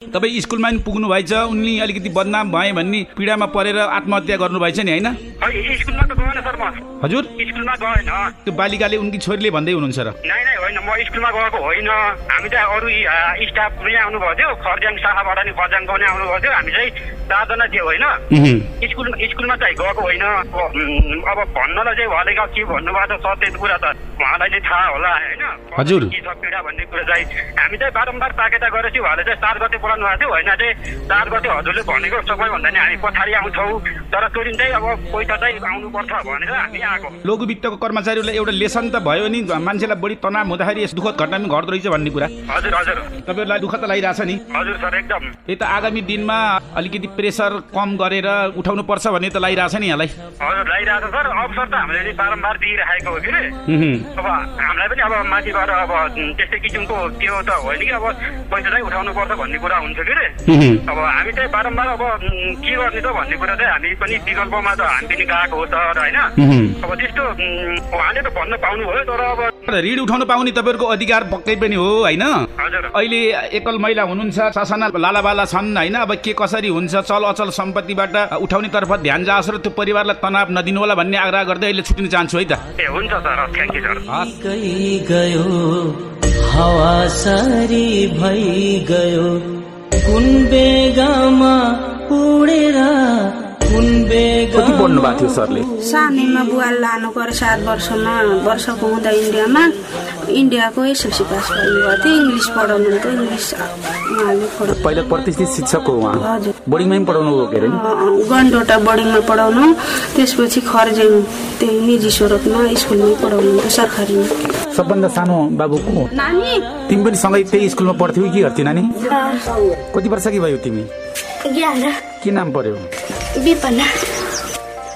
तपाईँ स्कुलमा पनि पुग्नु भएछ उनले अलिकति बदनाम भए भन्ने पीडामा परेर आत्महत्या गर्नुभएछ नि होइन? हजुर? स्कुलमा गएन। त्यो बालिकाले उनकी छोरीले भन्दै हुनुहुन्छ र। नै नै होइन म स्कुलमा गएको होइन। हामी त अरू स्टाफ पनि आउनुभएको थियो। खरजाङ शाखाबाट नि खरजाङको पनि आउनुभएको थियो। हामी चाहिँ चारजना थियो होइन। स्कुल स्कुलमा चाहिँ गएको होइन। अब भन्नलाई चाहिँ उहाँले के भन्नुभएको छ सत्य कुरा त उहाँलाई नै थाहा होला होइन। हजुर। के छ पीडा भन्ने कुरा चाहिँ। हामी चाहिँ बारम्बार ताकेता गरेपछि उहाँले चाहिँ चार गते बोलाउनु भएको थियो। होइन चाहिँ चार गते हजुरले भनेको सबैभन्दा नि हामी पछाडि आउँछौँ। तर त्यो दिन चाहिँ अब पैसा चाहिँ आउनुपर्छ भनेर हामी आएको। लघु वित्तको कर्मचारीहरूलाई एउटा लेसन त भयो नि मान्छेलाई बढी तनाव हुँदाखेरि यस दुःखद घटना पनि घट्दो रहेछ भन्ने कुरा। हजुर हजुर। तपाईँहरूलाई दुःख त लागिरहेछ नि। हजुर सर एकदम। त्यही त आगामी दिनमा अलिकति प्रेसर कम गरेर उठाउनु पर्छ भन्ने त लागिरहेछ नि यहाँलाई। हजुर लगाइरहेको छ सर अवसर त हामीले बारम्बार दिइराखेको हो कि। अब हामीलाई पनि अब माथिबाट अब त्यस्तै किसिमको त्यो त होइन कि अब पैसा चाहिँ उठाउनु पर्छ भन्ने कुरा हुन्छ कि। अब हामी चाहिँ बारम्बार अब के गर्ने त भन्ने कुरा चाहिँ हामी पनि विकल्पमा त हामी पनि गएको हो सर होइन। अब त्यस्तो उहाँले त भन्न पाउनुभयो तर अब ऋण उठाउनु पाउने तपाईँहरूको अधिकार पक्कै पनि हो होइन? अहिले एकल महिला हुनुहुन्छ सासना लालाबाला छन् होइन? अब के कसरी हुन्छ चल अचल सम्पत्तिबाट उठाउने तर्फ ध्यान जाओस् र त्यो परिवारलाई तनाव नदिनु होला भन्ने आग्रह गर्दै अहिले छुट्टिन चाहन्छु है त। ए हुन्छ सर थ्याङ्क यू सर गई गयो हावा सारी भई गयो। कुन बेगामा उडेर कुन बेगा कति पढ्नु भएको थियो सरले सानैमा बुवा लानु पऱ्यो सात वर्षमा वर्षको हुँदा इन्डियामा इन्डियाको एसएलसी पास गर्नुभएको थियो इङ्ग्लिस पढाउनु हुन्थ्यो इङ्ग्लिस पहिला प्रतिष्ठित शिक्षक हो उहाँ बोर्डिङमै पनि पढाउनु हो के अरे? गन्डोटा बोर्डिङमा पढाउनु त्यसपछि खर्जेङ त्यही निजी स्वरूपमा स्कुलमै पढाउनु हुन्थ्यो सरकारीमा सबभन्दा सानो बाबु को हो? नानी तिमी पनि सँगै त्यही स्कुलमा पढ्थ्यौ कि गर्थ्यौ नानी कति वर्ष कि भयो तिमी के नाम पर्यो विपना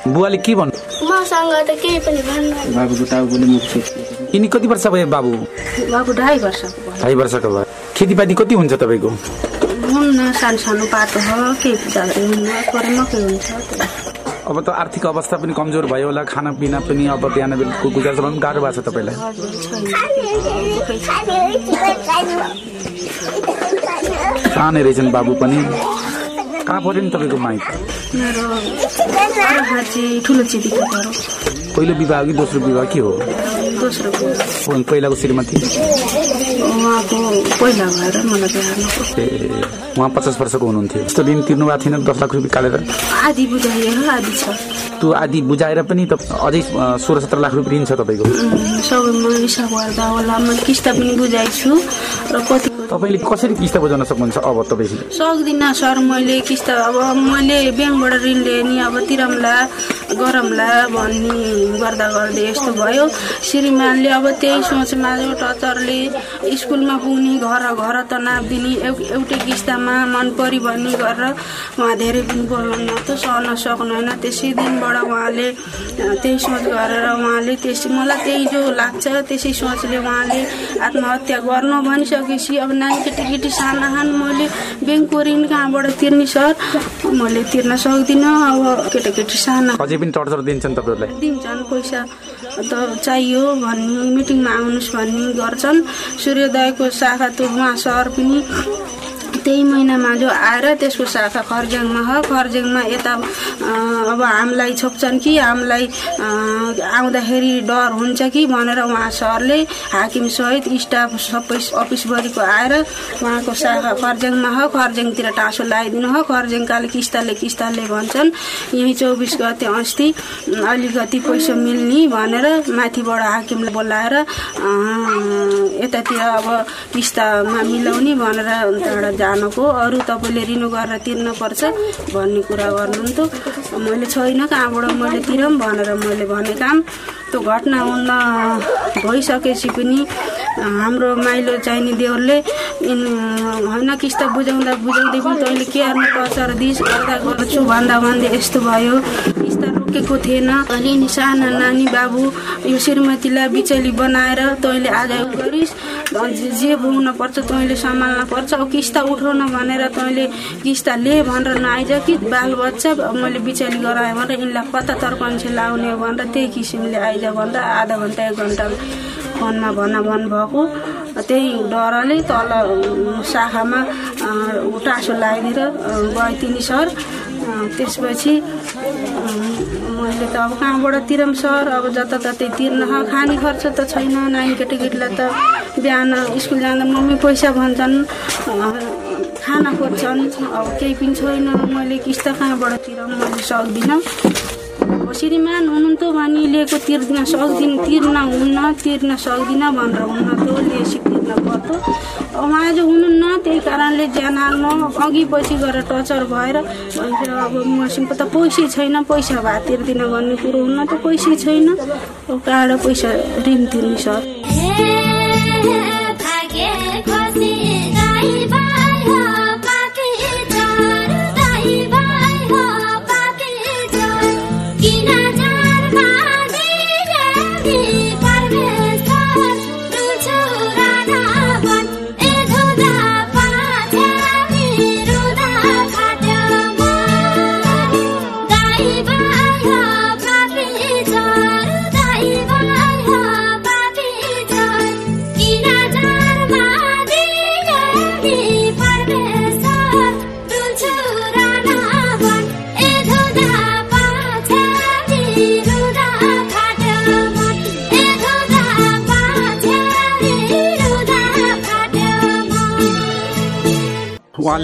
बुवाले के भन्नु? मसँग त केही पनि भन्नु। यिनी कति वर्ष भयो बाबु? बाबु ढाई वर्षको भयो। ढाई वर्षको भयो। खेतीपाती कति हुन्छ तपाईँको? हुन्न सानो सानो पातो हो केही हुन्छ। अब त आर्थिक अवस्था पनि कमजोर भयो होला। खानापिना पनि अब बिहान बेलुको गुजार चलाउनु गाह्रो भएको छ तपाईँलाई। सानै रहेछन् बाबु पनि। कहाँ पऱ्यो नि तपाईँको चाहिँ ठुलो पहिलो विवाह कि दोस्रो विवाह के हो दोस्रो पहिलाको श्रीमती उहाँको पहिला भएर मलाई बिहार्नु ए उहाँ पचास वर्षको हुनुहुन्थ्यो यस्तो ऋण तिर्नु भएको थिएन दस लाख रुपियाँ काटेर आधी बुझाइएर आधी छ त्यो आदि बुझाएर पनि त अझै सोह्र सत्र लाख रुपियाँ ऋण छ तपाईँको उम्, सबैमा हिसाब गर्दा होला मैले किस्ता पनि बुझाइछु र कति तपाईँले कसरी किस्ता बुझाउन सक्नुहुन्छ अब तपाईँ सक्दिनँ सर मैले किस्ता अब मैले ब्याङ्कबाट ऋण लिएँ नि अब तिरौँला गरौँला भन्ने गर्दा गर्दै यस्तो भयो। श्रीमानले अब त्यही सोचमा टचरले स्कुलमा पुग्ने घर घर त नापिदिने एउ- एउटै किस्तामा मन परि भन्ने गरेर उहाँ धेरै दिन बोल्नु त सहन सक्नुहुन्न त्यसै दिनबाट उहाँले त्यही सोच गरेर उहाँले त्यसै मलाई त्यही जो लाग्छ त्यसै सोचले उहाँले आत्महत्या गर्नु भनिसकेपछि अब नानी केटी साना खान मैले ब्याङ्कको ऋण कहाँबाट तिर्ने सर? मैले तिर्न सक्दिनँ अब केटाकेटी साना अझै पनि टर्चर दिन्छन् तपाईँहरूलाई दिन्छन् पैसा। त चाहियो भन्ने मिटिङमा आउनुहोस् भन्ने गर्छन्। सूर्योदयको शाखा उहाँ सर पनि त्यही महिनामा जो आएर त्यसको शाखा खर्ज्याङमा हो। खर्ज्याङमा यता अब हामीलाई छोप्छन् कि हामीलाई आउँदाखेरि डर हुन्छ कि भनेर उहाँ सरले हाकिम सहित स्टाफ सबै अफिसभरिको आएर उहाँको शाखा खर्ज्याङमा हो। खर्ज्याङतिर टाँसो लगाइदिनु हो। खर्ज्याङकाले किस्ताले किस्ताले भन्छन् यही चौबिस गते अस्ति अलिकति पैसा मिल्ने भनेर माथिबाट हाकिमले बोलाएर यतातिर अब किस्तामा मिलाउने भनेर त्यहाँबाट जानको अरू तपाईँले रिन्यू गरेर तिर्नुपर्छ भन्ने कुरा गर्नुहुन्थ्यो। मैले छैन कहाँबाट मैले तिरौँ भनेर मैले भने काम। त्यो घटना हुन भइसकेपछि पनि हाम्रो माइलो चाहिने देवरले इन- होइन किस्ता बुझाउँदा बुझाउँदै पनि तैँले के गर्नु पर्छ र दिस गर्दा गर्छु भन्दा भन्दै यस्तो भयो। किस्ता रोकेको थिएन। अनि नि साना नानी बाबु यो श्रीमतीलाई बिचली बनाएर तैँले आज गरिस्। जे पर्छ तैँले सम्हाल्न पर्छ। अब किस्ता उठाउन भनेर तैँले किस्ता ले भनेर नआइज कि बालबच्चा मैले बिचली गराएँ भनेर यिनलाई कता तर्कन्छे लाउने हो भनेर त्यही किसिमले आइज भन्दा आधा घन्टा एक घन्टा फोनमा भन भएको। त्यही डरले तल शाखामा टाँसो लगाइदिएर गए तिनी सर। त्यसपछि मैले त अब कहाँबाट तिरम सर अब जताततै तिर्न खाने खर्च त छैन। नानी केटाकेटीलाई त बिहान स्कुल जाँदा मम्मी पैसा भन्छन् खाना खोज्छन्। अब केही पनि छैन। मैले किस्ता कहाँबाट तिरौँ मैले सक्दिनँ। श्रीमान हुनुहुन्थ्यो भने लिएको तिर्दिन सक्दिनँ तिर्न हुन्न तिर्न सक्दिनँ भनेर हुन्न त्यो लिएसी तिर्न पर्थ्यो आज हुनुहुन्न त्यही कारणले ज्यान हाल्नु अघि पछि गएर टचर भएर अब मसिनको त पैसै छैन पैसा भए तिर्दिन भन्ने कुरो हुन्न त पैसै छैन। कहाँबाट पैसा ऋण तिर्ने सर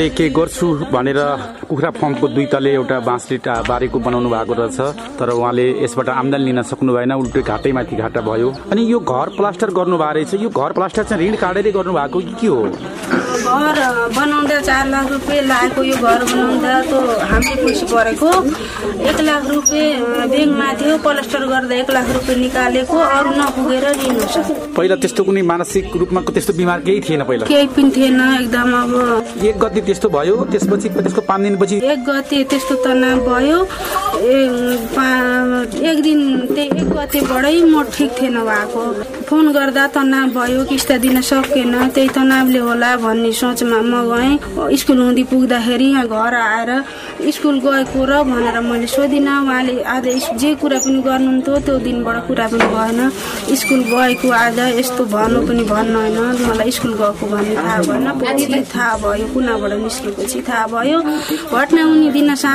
उहाँले के गर्छु भनेर कुखुरा फर्मको दुई तले एउटा बाँसले बारेको बनाउनु भएको रहेछ तर उहाँले यसबाट आम्दानी लिन सक्नु भएन उल्टै घाटैमाथि घाटा भयो। अनि यो घर प्लास्टर गर्नु भएको रहेछ यो घर प्लास्टर चाहिँ ऋण काटेरै गर्नु भएको के हो? घर बनाउँदा चार लाख रुपियाँ लागेको यो घर बनाउँदा त हामीले खुसी परेको। एक लाख रुपियाँ ब्याङ्कमा थियो प्लास्टर गर्दा एक लाख रुपियाँ निकालेको अरू नपुगेर ऋण हुन्छ। पहिला त्यस्तो कुनै मानसिक रूपमा त्यस्तो बिमार केही थिएन पहिला? केही पनि थिएन एकदम अब एक गति त्यस्तो भयो त्यसपछि त्यसको पाँच दिनपछि एक गते त्यस्तो तनाव भयो। एक दिन त्यही एक गतेबाटै म ठिक थिएन भएको फोन गर्दा तनाव भयो किस्ता दिन सकेन। त्यही तनावले होला भन्ने सोचमा म गएँ। स्कुल हुँदी पुग्दाखेरि यहाँ घर आएर स्कुल गएको र भनेर मैले सोधिनँ उहाँले आज जे कुरा पनि गर्नुहुन्थ्यो त्यो दिनबाट कुरा पनि भएन। स्कुल गएको आज यस्तो भन्नु पनि भन्नु होइन मलाई स्कुल गएको भन्ने थाहा भएन। पछि थाहा भयो कुनाबाट निस्केपछि थाहा भयो। घटना हुने दिन सा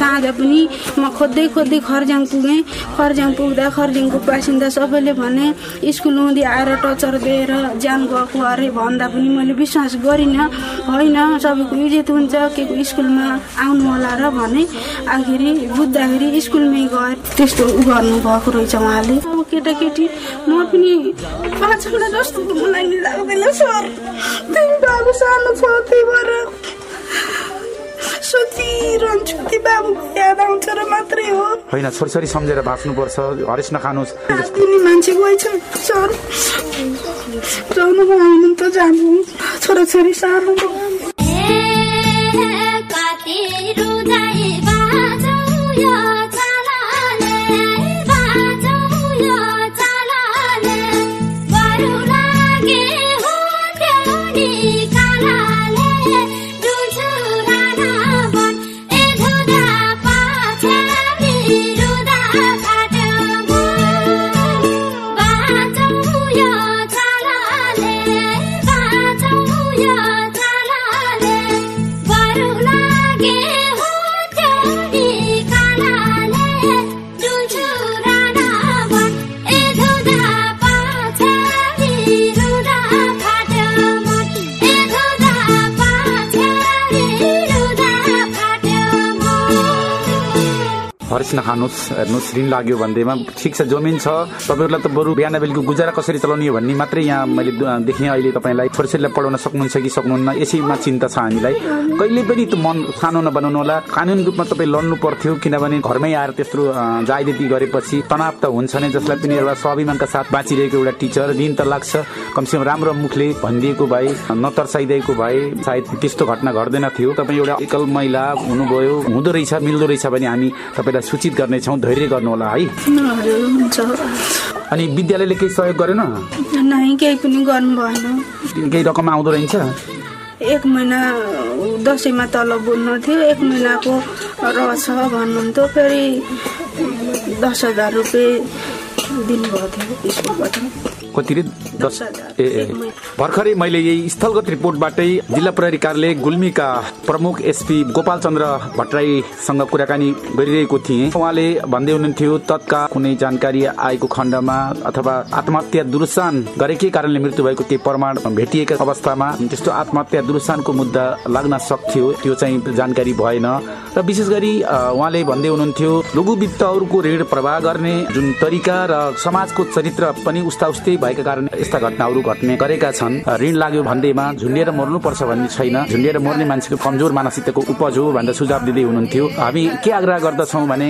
साँझ पनि म खोज्दै खोज्दै खरजाङ पुगेँ। खरजाङ पुग्दा खरजाङको बासिन्दा सबैले भने स्कुल हुँदै आएर टचर दिएर ज्यान गएको अरे भन्दा पनि मैले विश्वास गरिनँ। होइन सबैको इज्जत हुन्छ के को स्कुलमा आउनु होला र भने आखिरी बुझ्दाखेरि स्कुलमै गएर त्यस्तो उ गर्नुभएको रहेछ उहाँले। अब केटाकेटी म पनि पाँचवटा जस्तो मलाई लाग्दैन सर। त्यही सानो छ त्यही भएर सोचिरहन्छु बाबुको याद आउँछ र मात्रै हो। होइन छोरीछोरी सम्झेर बाँच्नुपर्छ हरेस नखानुहोस्। दिने मान्छे गएछ सर। आउनु त जानु। छोराछोरी हरेस नखानुहोस् हेर्नुहोस् ऋण लाग्यो भन्दैमा ठिक छ जमिन छ। तपाईँहरूलाई त बरु बिहान बेलुकी गुजारा कसरी चलाउने हो भन्ने मात्रै यहाँ मैले देखेँ अहिले तपाईँलाई। छोरीछोरीलाई पढाउन सक्नुहुन्छ कि सक्नुहुन्न यसैमा चिन्ता छ हामीलाई। कहिले पनि त मन सानो नबनाउनु होला। कानुन रूपमा तपाईँ लड्नु पर्थ्यो किनभने घरमै आएर अँ, जायदेती गरेपछि तनाव त हुन्छ नै जसलाई पनि एउटा स्वाभिमानका साथ बाँचिरहेको एउटा टिचर। ऋण त लाग्छ कमसेकम राम्रो मुखले भनिदिएको भए नतर्साइदिएको भए सायद त्यस्तो घटना घट्दैन थियो। तपाईँ एउटा एकल महिला हुनुभयो हुँदो रहेछ मिल्दो रहेछ भने हामी तपाईँलाई सूचित गर्नेछौँ धैर्य गर्नु होला है अनि विद्यालयले केही सहयोग गरेन? नै केही पनि गर्नु भएन। केही रकम आउँदो रहेछ? एक महिना दसैँमा तलब बोल्नु थियो। एक महिनाको रहेछ भन्नुहुन्थ्यो। फेरि दस हजार रुपियाँ दिनुभएको थियो। स्कुलबाट कति रे दस ए भर्खरै मैले यही स्थलगत रिपोर्टबाटै जिल्ला प्रहरी कार्यालय गुल्मीका प्रमुख एसपी गोपाल चन्द्र भट्टराईसँग कुराकानी गरिरहेको थिएँ। उहाँले भन्दै हुनुहुन्थ्यो तत्काल कुनै जानकारी आएको खण्डमा अथवा आत्महत्या दुरुस्तान गरेकै कारणले मृत्यु भएको केही प्रमाण भेटिएका अवस्थामा त्यस्तो आत्महत्या दुरुस्तानको मुद्दा लाग्न सक्थ्यो त्यो चाहिँ जानकारी भएन। र विशेष गरी उहाँले भन्दै हुनुहुन्थ्यो लघु वित्तहरूको ऋण प्रवाह गर्ने जुन तरिका र समाजको चरित्र पनि उस्ता उस्तै भएका कारण यस्ता घटनाहरू घट्ने गरेका छन्। ऋण लाग्यो भन्दैमा झुन्डिएर मर्नुपर्छ भन्ने छैन। झुन्डिएर मर्ने मान्छेको कमजोर मानसिकताको उपज हो भनेर सुझाव दिँदै हुनुहुन्थ्यो। हामी के आग्रह गर्दछौँ भने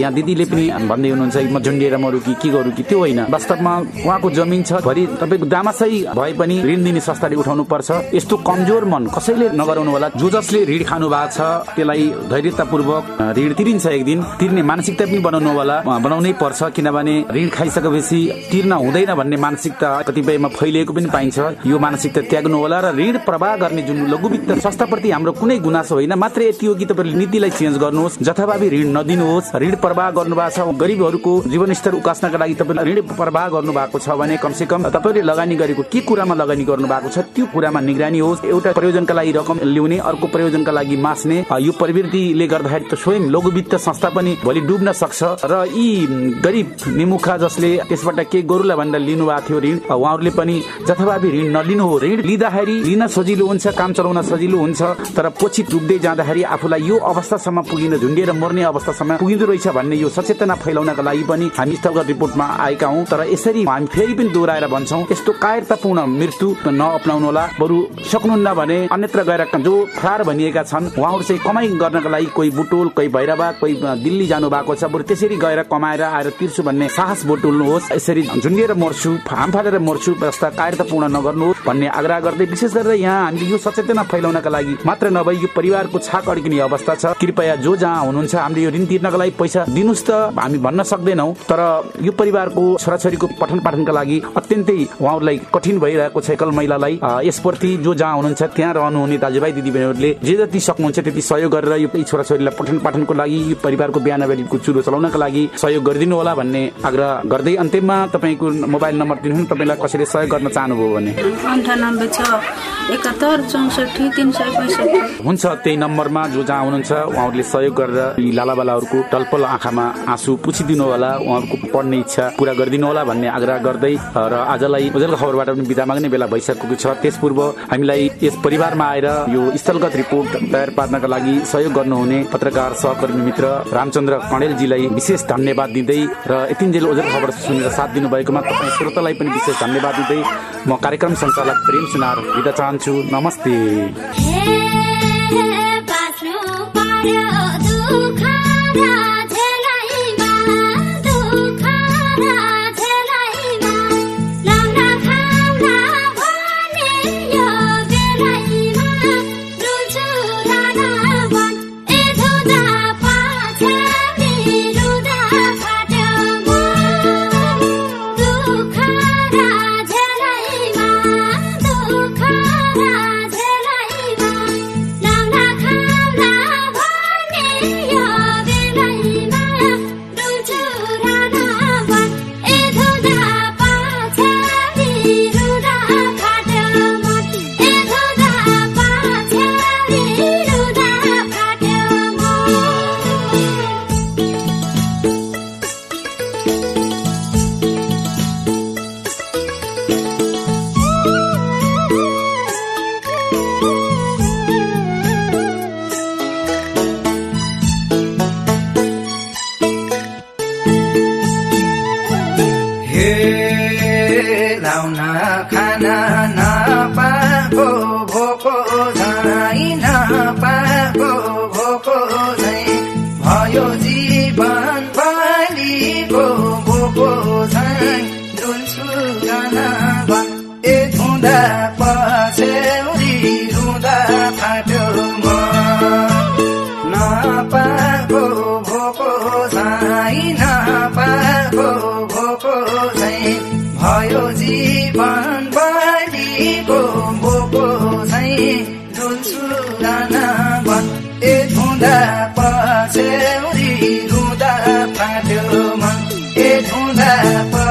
यहाँ दिदीले पनि भन्दै हुनुहुन्छ म झुन्डिएर मरु कि के गरौँ कि? त्यो होइन। वास्तवमा उहाँको जमिन छ भरि तपाईँको दामासै भए पनि ऋण दिने संस्थाले उठाउनु पर्छ यस्तो कमजोर मन कसैले नगराउनु होला। जो जसले ऋण खानु भएको छ त्यसलाई धैर्यतापूर्वक ऋण तिरिन्छ एक दिन। तिर्ने मानसिकता पनि बनाउनु होला। बनाउनै पर्छ किनभने ऋण खाइसकेपछि तिर्न हुँदैन भन्ने मानसिकता कतिपयमा फैलिएको पनि पाइन्छ। यो मानसिकता त्याग्नु होला र ऋण प्रवाह गर्ने जुन लघु वित्त संस्थाप्रति हाम्रो कुनै गुनासो होइन मात्र यति हो कि तपाईँले नीतिलाई चेन्ज गर्नुहोस् जथाभावी ऋण नदिनुहोस्। ऋण प्रवाह गर्नु भएको छ गरिबहरूको जीवन स्तर उकास्नका लागि तपाईँले ऋण प्रवाह गर्नु भएको छ भने कमसे कम तपाईँले लगानी गरेको के कुरामा लगानी गर्नु भएको छ त्यो कुरामा निगरानी होस्। एउटा प्रयोजनका लागि रकम ल्याउने अर्को प्रयोजनका लागि मास्ने यो प्रवृत्तिले गर्दाखेरि त स्वयं लघु वित्त संस्था पनि भोलि डुब्न सक्छ। र यी गरिब निमुखा जसले त्यसबाट के गरुला भनेर लिनु थियो ऋण उहाँहरूले पनि जथाभावी ऋण नलिनु हो। ऋण लिँदाखेरि लिन सजिलो हुन्छ काम चलाउन सजिलो हुन्छ तर पछि डुब्दै जाँदाखेरि आफूलाई यो अवस्थासम्म पुगिन झुन्डिएर मर्ने अवस्थासम्म पुगिँदो रहेछ भन्ने यो सचेतना फैलाउनका लागि पनि हामी स्थलगत रिपोर्टमा आएका हौँ। तर यसरी हामी फेरि पनि दोहोऱ्याएर भन्छौँ यस्तो कायरतापूर्ण मृत्यु नअप्नाउनु होला बरु सक्नुहुन्न भने अन्यत्र गएर जो फरार भनिएका छन् उहाँहरू चाहिँ कमाइ गर्नका लागि कोही बुटोल कोही भैरवा कोही दिल्ली जानु भएको छ। बरु त्यसरी गएर कमाएर आएर तिर्छु भन्ने साहस बोटुल्नुहोस्। यसरी झुन्डिएर मर्छु। हाम फालेर मर्छु जस्ता कायरतापूर्ण नगर्नुहोस् भन्ने आग्रह गर्दै विशेष गरेर यहाँ हामीले यो सचेतना फैलाउनका लागि मात्र नभई यो परिवारको छाक अड्किने अवस्था छ। कृपया जो जहाँ हुनुहुन्छ हामीले यो ऋण तिर्नका लागि पैसा दिनुहोस् त। हामी भन्न सक्दैनौ तर यो परिवारको छोराछोरीको पठन पाठनका लागि अत्यन्तै उहाँहरूलाई कठिन भइरहेको छ एकल महिलालाई। यसप्रति जो जहाँ हुनुहुन्छ त्यहाँ रहनुहुने दाजुभाइ दिदीबहिनीहरूले जे जति सक्नुहुन्छ त्यति सहयोग गरेर यो छोराछोरीलाई पठन पाठनको लागि यो परिवारको बिहान बेलुको चुलो चलाउनका लागि सहयोग गरिदिनु होला भन्ने आग्रह गर्दै अन्त्यमा तपाईँको मोबाइल नम्बर दिनुहोस् तपाईँलाई कसैले सहयोग गर्न चाहनुभयो भने? अन्ठानब्बे छ। एकात्तर चौसठी तिन सय पैँसठी। हुन्छ त्यही नम्बरमा जो जहाँ हुनुहुन्छ उहाँहरूले सहयोग गरेर यी लालाबालाहरूको टलपल आँखामा आँसु पुछिदिनु होला। उहाँहरूको पढ्ने इच्छा पूरा गरिदिनु होला भन्ने आग्रह गर्दै र आजलाई ओजेलको खबरबाट पनि बिदा माग्ने बेला भइसकेको छ। त्यस पूर्व हामीलाई यस परिवारमा आएर यो स्थलगत रिपोर्ट तयार पार्नका लागि सहयोग गर्नुहुने पत्रकार सहकर्मी मित्र रामचन्द्र कणेलजीलाई विशेष धन्यवाद दिँदै र यतिन्जेल ओजेल खबर सुनेर साथ दिनुभएकोमा तपाईँ श्रोतालाई पनि विशेष धन्यवाद दिँदै म कार्यक्रम सञ्चालक प्रेम सुनार बिदा चाहन्छु। नमस्ते। दुःख Пора